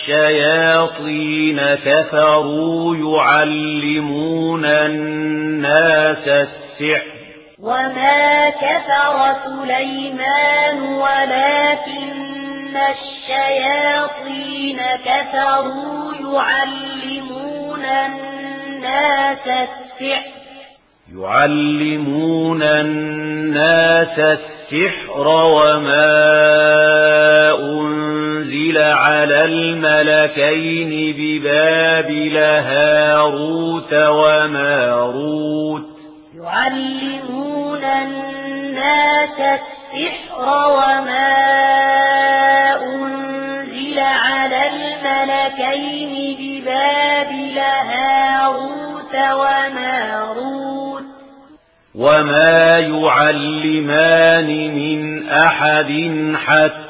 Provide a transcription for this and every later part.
الشياطين كفروا يعلمون الناس السحر. وما كفر سليمان ولكن الشياطين كفروا يعلمون الناس السحر. يعلمون الناس السحر وما الملكين بباب لهاروت وماروت يعلمون الناس السحر وما أنزل على الملكين بباب لهاروت وماروت وما يعلمان من أحد حتى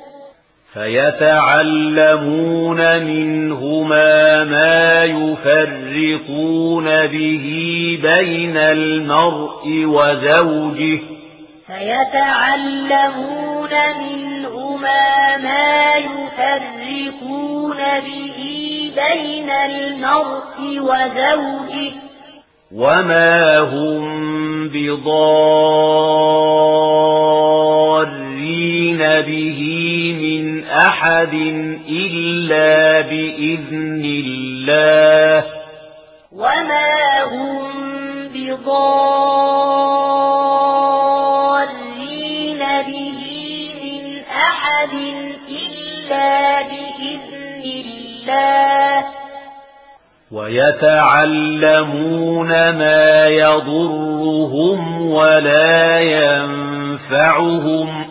فيتعلمون منهما ما يفرقون به بين المرء وزوجه فيتعلمون منهما ما يفرقون به بين المرء وزوجه وما هم بضارين به من أحد إلا بإذن الله. وما هم بضارين به من أحد إلا بإذن الله. ويتعلمون ما يضرهم ولا ينفعهم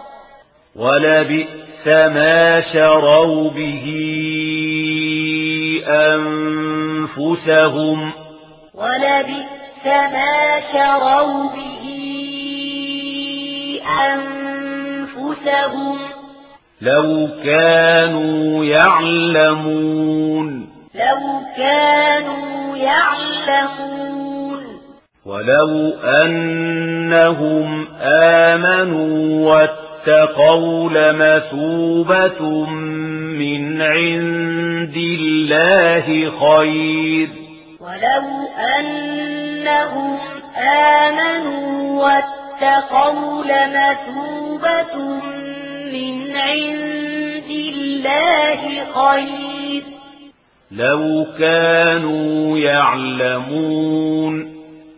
ولبئس ما شروا به أنفسهم. ولبئس ما شروا به أنفسهم. لو كانوا يعلمون. لو كانوا يعلمون. ولو أنهم آمنوا واتقوا واتقوا لمثوبة من عند الله خير ولو أنهم آمنوا واتقوا لمثوبة من عند الله خير لو كانوا يعلمون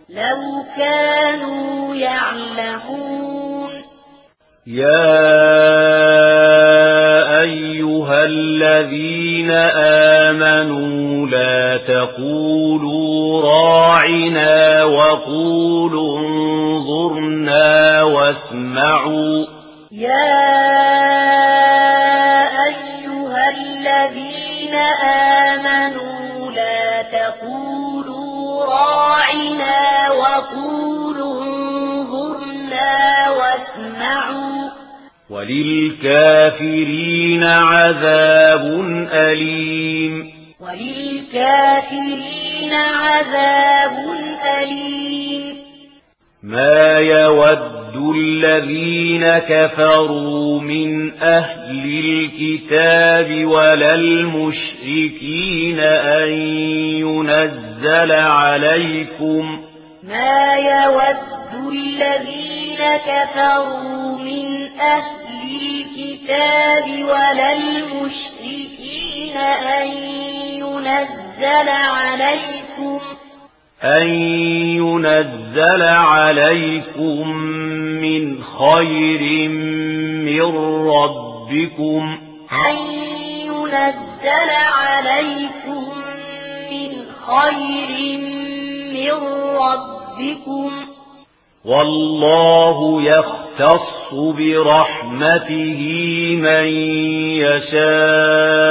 لو كانوا يعلمون يا أيها الذين آمنوا لا تقولوا راعنا وقولوا انظرنا واسمعوا يا أيها الذين آمنوا لا تقولوا وللكافرين عذاب أليم. وللكافرين عذاب أليم. ما يود الذين كفروا من أهل الكتاب ولا المشركين أن ينزل عليكم. ما يود الذين كفروا من أهل الكتاب ولا المشركين أن ينزل عليكم أن ينزل عليكم من خير من ربكم. أن ينزل عليكم من خير من ربكم. والله يختص يَخْتَصُّ برحمته من يشاء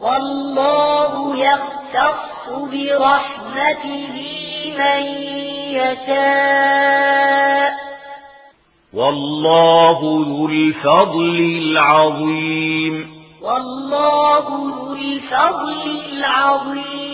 والله يختص برحمته من يشاء والله ذو الفضل العظيم والله ذو الفضل العظيم